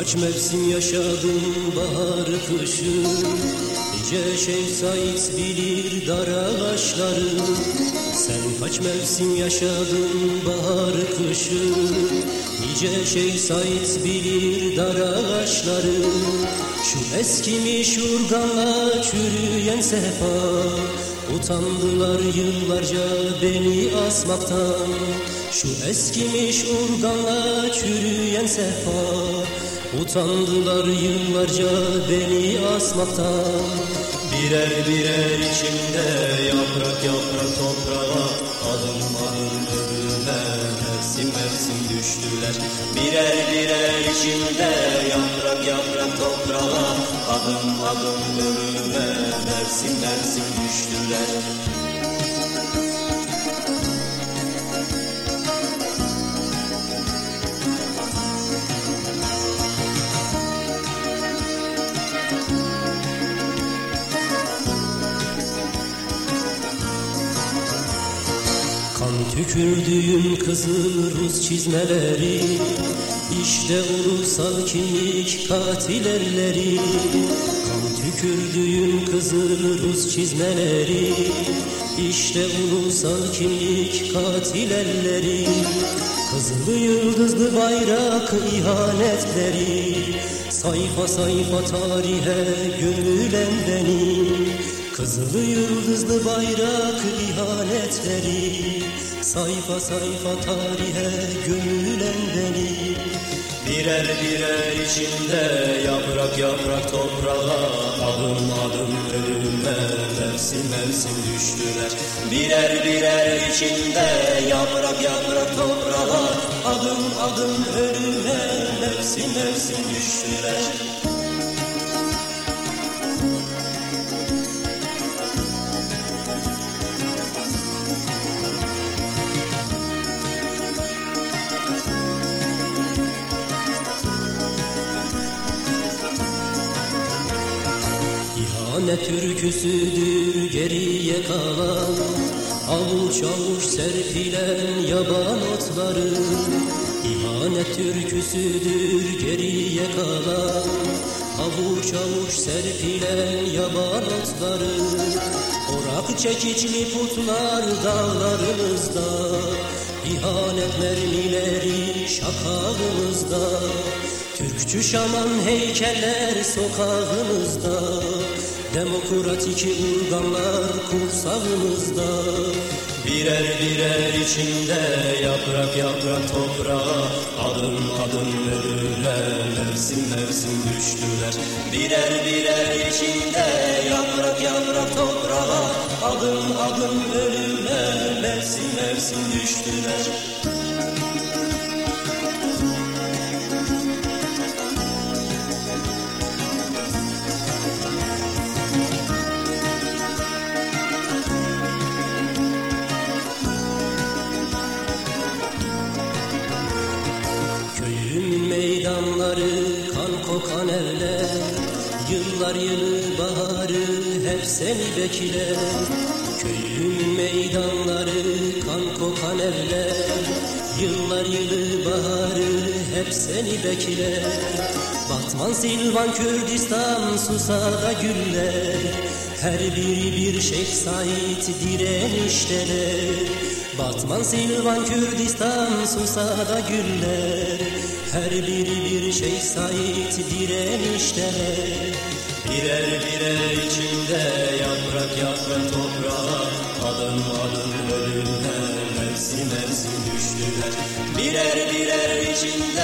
kaç mevsim yaşadın bahar kışı. Nice şey Said bilir dar ağaçları Sen kaç mevsim yaşadın bahar kışı. Nice şey Said bilir dar ağaçları Şu eskimiş urganla çürüyen sefa. Utandılar yıllarca beni asmaktan. Şu eskimiş urganla çürüyen sefa Utandılar yıllarca beni asmaktan. Birer birer içimde yaprak yaprak toprağa Adım adım ölüme mevsim mevsim düştüler. Birer birer içimde yaprak yaprak toprağa Adım adım ölüme mevsim mevsim düştüler Kan tükürdüğüm kızıl Rus çizmeleri İşte ulusal kimlik katil elleri. Kan tükürdüğüm kızıl Rus çizmeleri İşte ulusal kimlik katil elleri. Kızılı yıldızlı bayrak ihanetleri Sayfa sayfa tarihe gömülen benim Kızılı yıldızlı bayrak ihanetleri Sayfa sayfa tarihe gömülen benim Birer birer içinde yaprak yaprak toprağa Adım adım ölüme mevsim mevsim düştüler. Birer birer içinde yaprak yaprak toprağa Adım adım ölüme mevsim mevsim düştüler İhanet türküsüdür geriye kalan Avuç avuç serpilen yaban otları İhanet türküsüdür geriye kalan Avuç avuç serpilen yaban otları Orak çekiçli putlar dağlarımızda İhanet mermileri şakağımızda Türkçü şaman heykeller sokağımızda Demokratik urganlar kursağımızda. Birer birer içinde yaprak yaprak toprağa Adım adım ölüler mevsim mevsim düştüler. Birer birer içinde yaprak yaprak toprağa Adım adım ölüler mevsim mevsim düştüler kokan evler Yıllar yılı baharı hep seni bekler. Köyün meydanları kan kokan evler. Yıllar yılı baharı hep seni bekler. Batman, Silvan, Kürdistan, Susa'da güller. Her biri bir Şeyh Said direnişteler Batman, Silvan, Kürdistan, Susa'da güller. Her biri bir Şeyh Said direnişteler Birer birer içinde yaprak yaprak toprağa Adım adım ölümler mevsim mevsim düştüler. Birer birer içinde